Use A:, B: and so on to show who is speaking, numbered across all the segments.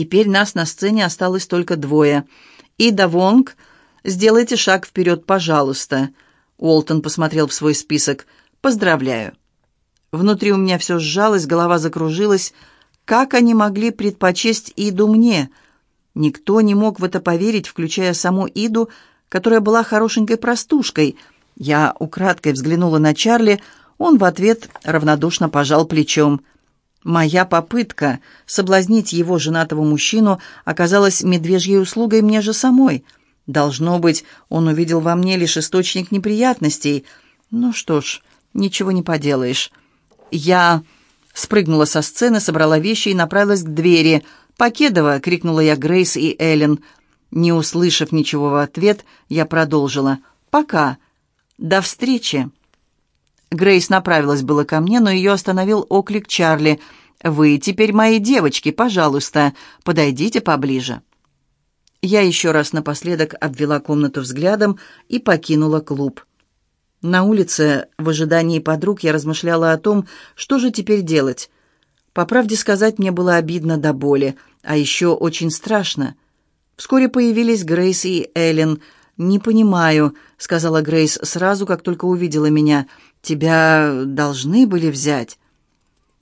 A: Теперь нас на сцене осталось только двое. Ида Вонг, сделайте шаг вперед, пожалуйста. Уолтон посмотрел в свой список. Поздравляю. Внутри у меня все сжалось, голова закружилась. Как они могли предпочесть Иду мне? Никто не мог в это поверить, включая саму Иду, которая была хорошенькой простушкой. Я украдкой взглянула на Чарли, он в ответ равнодушно пожал плечом. Моя попытка соблазнить его женатого мужчину оказалась медвежьей услугой мне же самой. Должно быть, он увидел во мне лишь источник неприятностей. Ну что ж, ничего не поделаешь. Я спрыгнула со сцены, собрала вещи и направилась к двери. «Покедова!» — крикнула я Грейс и Эллен. Не услышав ничего в ответ, я продолжила. «Пока. До встречи». Грейс направилась было ко мне, но ее остановил оклик Чарли. «Вы теперь мои девочки, пожалуйста, подойдите поближе». Я еще раз напоследок обвела комнату взглядом и покинула клуб. На улице, в ожидании подруг, я размышляла о том, что же теперь делать. По правде сказать, мне было обидно до боли, а еще очень страшно. Вскоре появились Грейс и Эллен. «Не понимаю», — сказала Грейс сразу, как только увидела меня. «Тебя должны были взять».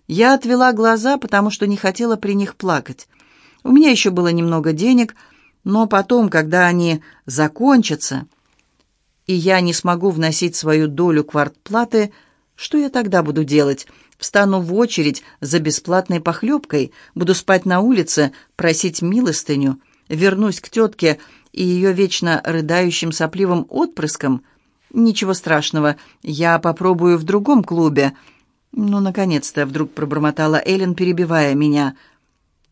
A: Я отвела глаза, потому что не хотела при них плакать. У меня еще было немного денег, но потом, когда они закончатся и я не смогу вносить свою долю квартплаты, что я тогда буду делать? Встану в очередь за бесплатной похлебкой, буду спать на улице, просить милостыню, вернусь к тетке и ее вечно рыдающим сопливым отпрыском. Ничего страшного, я попробую в другом клубе. Ну, наконец-то, вдруг пробормотала Эллен, перебивая меня.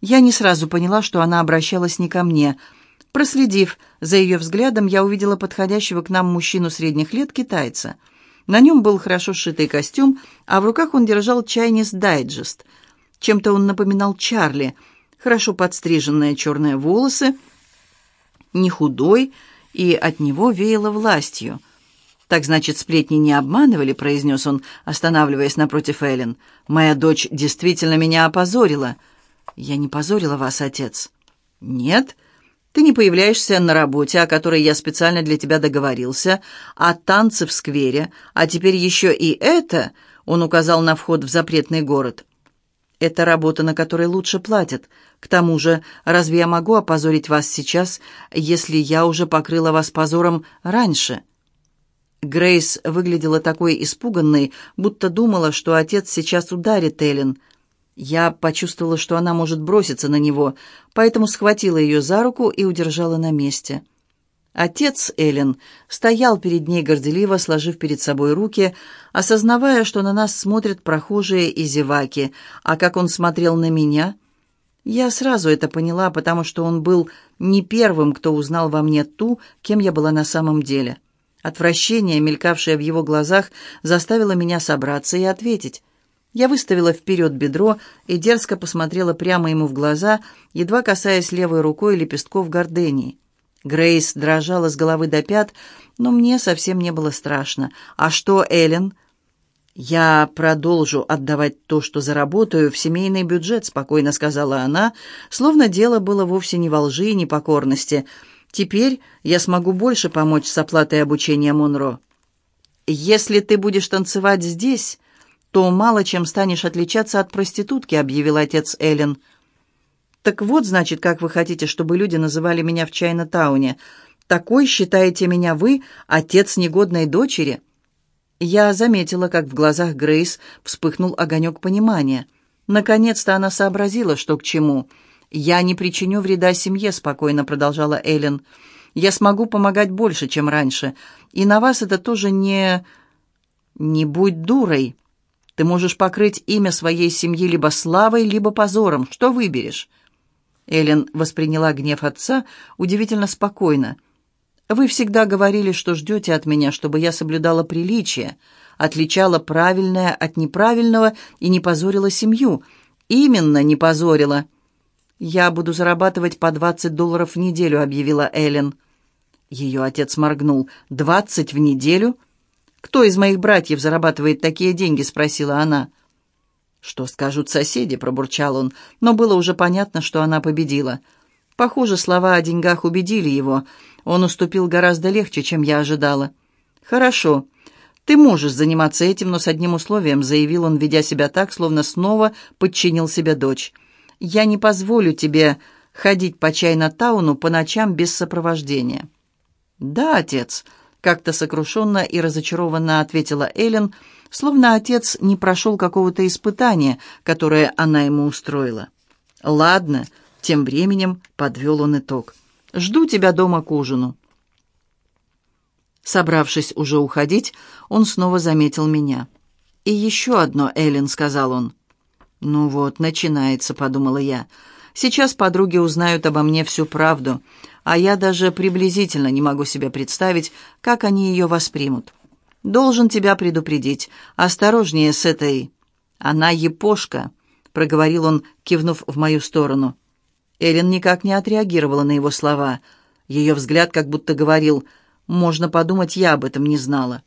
A: Я не сразу поняла, что она обращалась не ко мне — Проследив за ее взглядом, я увидела подходящего к нам мужчину средних лет, китайца. На нем был хорошо сшитый костюм, а в руках он держал чайнис дайджест. Чем-то он напоминал Чарли. Хорошо подстриженные черные волосы, не худой, и от него веяло властью. «Так, значит, сплетни не обманывали», — произнес он, останавливаясь напротив Эллен. «Моя дочь действительно меня опозорила». «Я не позорила вас, отец». «Нет?» Ты не появляешься на работе, о которой я специально для тебя договорился, а танцы в сквере, а теперь еще и это, он указал на вход в запретный город. Это работа, на которой лучше платят. К тому же, разве я могу опозорить вас сейчас, если я уже покрыла вас позором раньше?» Грейс выглядела такой испуганной, будто думала, что отец сейчас ударит Эллен – я почувствовала, что она может броситься на него, поэтому схватила ее за руку и удержала на месте. Отец Эллен стоял перед ней горделиво, сложив перед собой руки, осознавая, что на нас смотрят прохожие и зеваки, а как он смотрел на меня... Я сразу это поняла, потому что он был не первым, кто узнал во мне ту, кем я была на самом деле. Отвращение, мелькавшее в его глазах, заставило меня собраться и ответить. Я выставила вперед бедро и дерзко посмотрела прямо ему в глаза, едва касаясь левой рукой лепестков гордении. Грейс дрожала с головы до пят, но мне совсем не было страшно. «А что, Эллен?» «Я продолжу отдавать то, что заработаю, в семейный бюджет», — спокойно сказала она, словно дело было вовсе не во лжи и непокорности. «Теперь я смогу больше помочь с оплатой обучения Монро». «Если ты будешь танцевать здесь...» то мало чем станешь отличаться от проститутки», — объявил отец Эллен. «Так вот, значит, как вы хотите, чтобы люди называли меня в Чайна-тауне. Такой считаете меня вы, отец негодной дочери?» Я заметила, как в глазах Грейс вспыхнул огонек понимания. Наконец-то она сообразила, что к чему. «Я не причиню вреда семье», — спокойно продолжала Эллен. «Я смогу помогать больше, чем раньше. И на вас это тоже не... не будь дурой». Ты можешь покрыть имя своей семьи либо славой, либо позором. Что выберешь?» Эллен восприняла гнев отца удивительно спокойно. «Вы всегда говорили, что ждете от меня, чтобы я соблюдала приличие, отличала правильное от неправильного и не позорила семью. Именно не позорила». «Я буду зарабатывать по двадцать долларов в неделю», — объявила Эллен. Ее отец моргнул. «Двадцать в неделю? «Кто из моих братьев зарабатывает такие деньги?» — спросила она. «Что скажут соседи?» — пробурчал он, но было уже понятно, что она победила. Похоже, слова о деньгах убедили его. Он уступил гораздо легче, чем я ожидала. «Хорошо. Ты можешь заниматься этим, но с одним условием», — заявил он, ведя себя так, словно снова подчинил себе дочь. «Я не позволю тебе ходить по Чайна-тауну по ночам без сопровождения». «Да, отец», — как-то сокрушенно и разочарованно ответила Эллен, словно отец не прошел какого-то испытания, которое она ему устроила. «Ладно», — тем временем подвел он итог. «Жду тебя дома к ужину». Собравшись уже уходить, он снова заметил меня. «И еще одно, Эллен», — сказал он. «Ну вот, начинается», — подумала я. «Сейчас подруги узнают обо мне всю правду, а я даже приблизительно не могу себе представить, как они ее воспримут. Должен тебя предупредить. Осторожнее с этой... Она епошка», — проговорил он, кивнув в мою сторону. Эллен никак не отреагировала на его слова. Ее взгляд как будто говорил — можно подумать, я об этом не знала.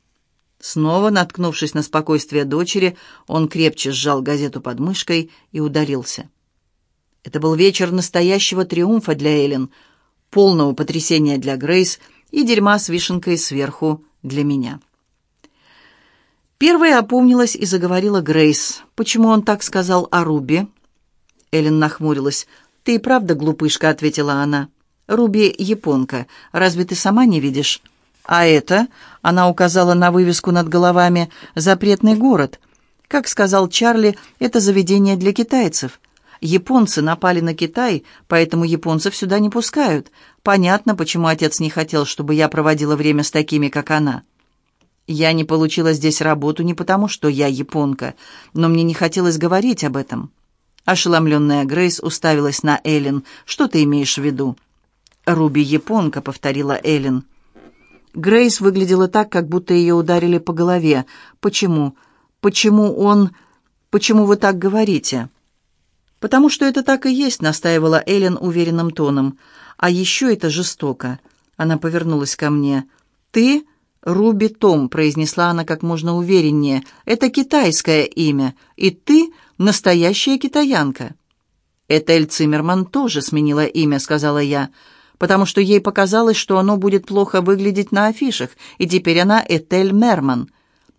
A: Снова, наткнувшись на спокойствие дочери, он крепче сжал газету под мышкой и удалился. Это был вечер настоящего триумфа для Эллен, полного потрясения для Грейс и дерьма с вишенкой сверху для меня. Первая опомнилась и заговорила Грейс. «Почему он так сказал о Руби?» Эллен нахмурилась. «Ты и правда глупышка», — ответила она. «Руби — японка. Разве ты сама не видишь?» «А это?» — она указала на вывеску над головами. «Запретный город». Как сказал Чарли, это заведение для китайцев. Японцы напали на Китай, поэтому японцев сюда не пускают. Понятно, почему отец не хотел, чтобы я проводила время с такими, как она. Я не получила здесь работу не потому, что я японка, но мне не хотелось говорить об этом. Ошеломленная Грейс уставилась на Эллен. «Что ты имеешь в виду?» «Руби японка», — повторила Эллен. Грейс выглядела так, как будто ее ударили по голове. «Почему? Почему он... Почему вы так говорите?» «Потому что это так и есть», — настаивала Эллен уверенным тоном. «А еще это жестоко». Она повернулась ко мне. «Ты Руби Том», — произнесла она как можно увереннее. «Это китайское имя, и ты настоящая китаянка». «Этель Циммерман тоже сменила имя», — сказала я потому что ей показалось, что оно будет плохо выглядеть на афишах, и теперь она Этель Мерман.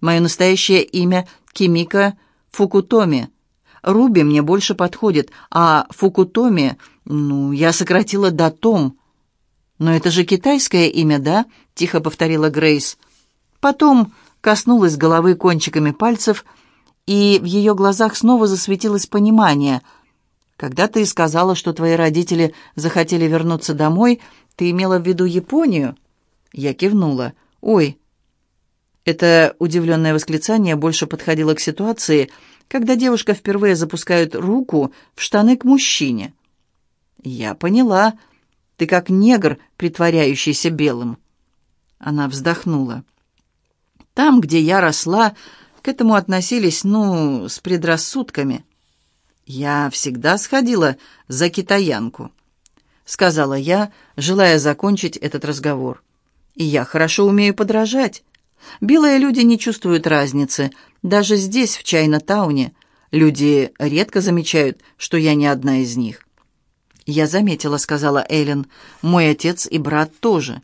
A: Мое настоящее имя Кимика Фукутоми. Руби мне больше подходит, а Фукутоми, ну, я сократила до Том. «Но это же китайское имя, да?» — тихо повторила Грейс. Потом коснулась головы кончиками пальцев, и в ее глазах снова засветилось понимание — когда ты сказала, что твои родители захотели вернуться домой, ты имела в виду Японию?» Я кивнула. «Ой». Это удивленное восклицание больше подходило к ситуации, когда девушка впервые запускает руку в штаны к мужчине. «Я поняла. Ты как негр, притворяющийся белым». Она вздохнула. «Там, где я росла, к этому относились, ну, с предрассудками». «Я всегда сходила за китаянку», — сказала я, желая закончить этот разговор. «И я хорошо умею подражать. Белые люди не чувствуют разницы. Даже здесь, в Чайна-тауне, люди редко замечают, что я не одна из них». «Я заметила», — сказала Эллен, — «мой отец и брат тоже.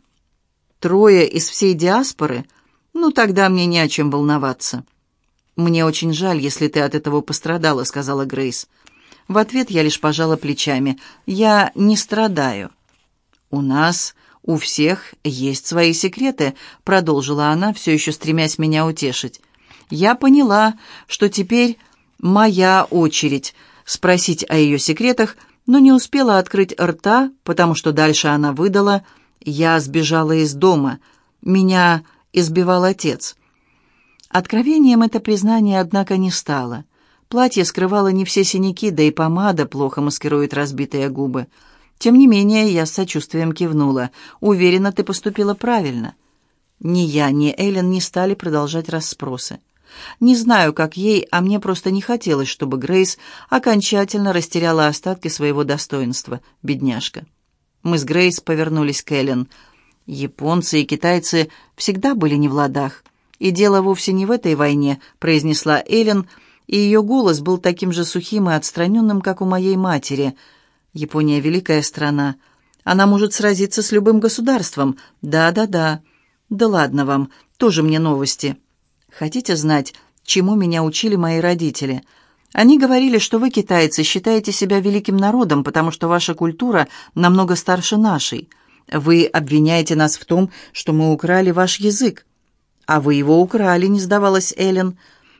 A: Трое из всей диаспоры? Ну, тогда мне не о чем волноваться». «Мне очень жаль, если ты от этого пострадала», — сказала Грейс. В ответ я лишь пожала плечами. «Я не страдаю». «У нас, у всех есть свои секреты», — продолжила она, все еще стремясь меня утешить. «Я поняла, что теперь моя очередь спросить о ее секретах, но не успела открыть рта, потому что дальше она выдала «Я сбежала из дома. Меня избивал отец». Откровением это признание, однако, не стало. Платье скрывало не все синяки, да и помада плохо маскирует разбитые губы. Тем не менее, я с сочувствием кивнула. «Уверена, ты поступила правильно». Ни я, ни Эллен не стали продолжать расспросы. Не знаю, как ей, а мне просто не хотелось, чтобы Грейс окончательно растеряла остатки своего достоинства, бедняжка. Мы с Грейс повернулись к Эллен. Японцы и китайцы всегда были не в ладах. «И дело вовсе не в этой войне», — произнесла Эллен, и ее голос был таким же сухим и отстраненным, как у моей матери. Япония — великая страна. Она может сразиться с любым государством. Да-да-да. Да ладно вам, тоже мне новости. Хотите знать, чему меня учили мои родители? Они говорили, что вы, китайцы, считаете себя великим народом, потому что ваша культура намного старше нашей. Вы обвиняете нас в том, что мы украли ваш язык. А вы его украли, не сдавалась Эллен.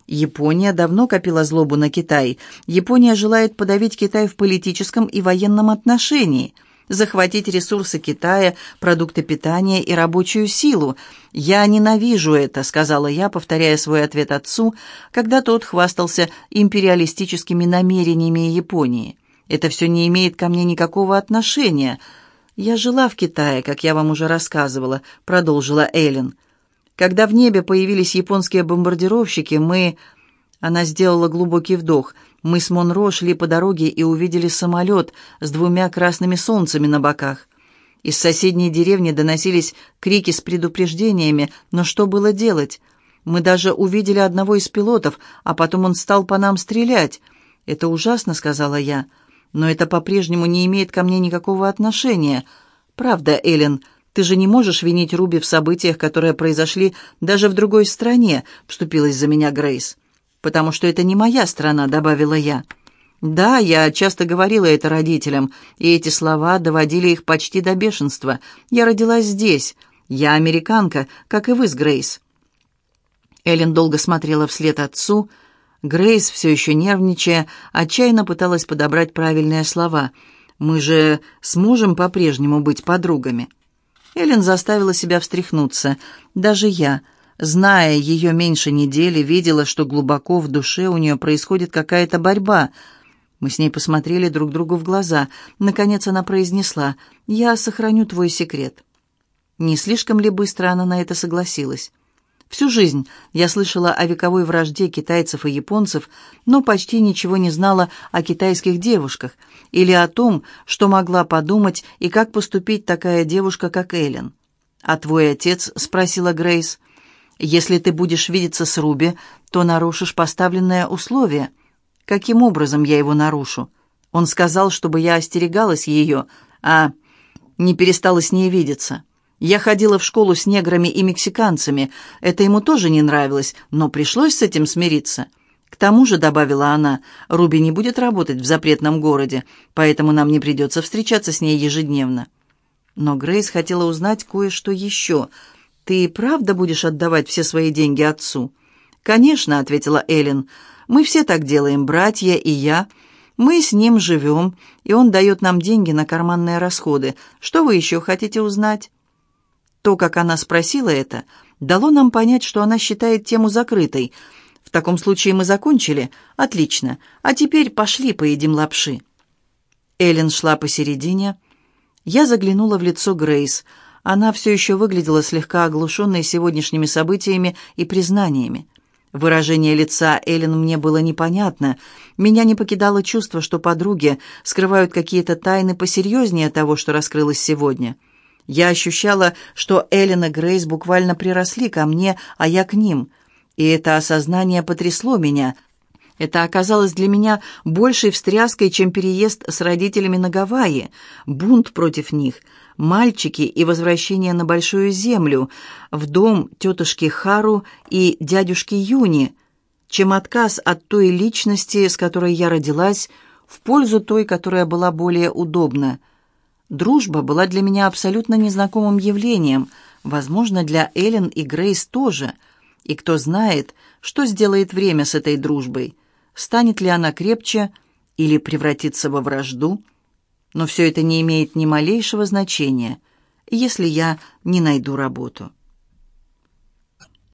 A: Япония давно копила злобу на Китай. Япония желает подавить Китай в политическом и военном отношении – захватить ресурсы Китая, продукты питания и рабочую силу. «Я ненавижу это», — сказала я, повторяя свой ответ отцу, когда тот хвастался империалистическими намерениями Японии. «Это все не имеет ко мне никакого отношения». «Я жила в Китае, как я вам уже рассказывала», — продолжила Эллен. «Когда в небе появились японские бомбардировщики, мы...» Она сделала глубокий вдох — мы с Монро шли по дороге и увидели самолет с двумя красными солнцами на боках. Из соседней деревни доносились крики с предупреждениями, но что было делать? Мы даже увидели одного из пилотов, а потом он стал по нам стрелять. «Это ужасно», — сказала я, — «но это по-прежнему не имеет ко мне никакого отношения. Правда, Эллен, ты же не можешь винить Руби в событиях, которые произошли даже в другой стране», — вступилась за меня Грейс потому что это не моя страна», — добавила я. «Да, я часто говорила это родителям, и эти слова доводили их почти до бешенства. Я родилась здесь. Я американка, как и вы с Грейс». Эллен долго смотрела вслед отцу. Грейс, все еще нервничая, отчаянно пыталась подобрать правильные слова. «Мы же сможем по-прежнему быть подругами?» Эллен заставила себя встряхнуться. «Даже я...» зная ее меньше недели, видела, что глубоко в душе у нее происходит какая-то борьба. Мы с ней посмотрели друг другу в глаза. Наконец она произнесла «Я сохраню твой секрет». Не слишком ли быстро она на это согласилась? Всю жизнь я слышала о вековой вражде китайцев и японцев, но почти ничего не знала о китайских девушках или о том, что могла подумать и как поступить такая девушка, как Эллен. «А твой отец?» — спросила Грейс. Если ты будешь видеться с Руби, то нарушишь поставленное условие. Каким образом я его нарушу? Он сказал, чтобы я остерегалась ее, а не перестала с ней видеться. Я ходила в школу с неграми и мексиканцами. Это ему тоже не нравилось, но пришлось с этим смириться. К тому же, добавила она, Руби не будет работать в запретном городе, поэтому нам не придется встречаться с ней ежедневно. Но Грейс хотела узнать кое-что еще — «Ты правда будешь отдавать все свои деньги отцу?» «Конечно», — ответила Эллен. «Мы все так делаем, братья и я. Мы с ним живем, и он дает нам деньги на карманные расходы. Что вы еще хотите узнать?» То, как она спросила это, дало нам понять, что она считает тему закрытой. «В таком случае мы закончили? Отлично. А теперь пошли поедим лапши». Эллен шла посередине. Я заглянула в лицо Грейс — она все еще выглядела слегка оглушенной сегодняшними событиями и признаниями. Выражение лица Эллен мне было непонятно. Меня не покидало чувство, что подруги скрывают какие-то тайны посерьезнее того, что раскрылось сегодня. Я ощущала, что Эллен и Грейс буквально приросли ко мне, а я к ним. И это осознание потрясло меня. Это оказалось для меня большей встряской, чем переезд с родителями на Гавайи, бунт против них — мальчики и возвращение на Большую Землю, в дом тетушки Хару и дядюшки Юни, чем отказ от той личности, с которой я родилась, в пользу той, которая была более удобна. Дружба была для меня абсолютно незнакомым явлением, возможно, для Эллен и Грейс тоже. И кто знает, что сделает время с этой дружбой, станет ли она крепче или превратится во вражду – но все это не имеет ни малейшего значения, если я не найду работу.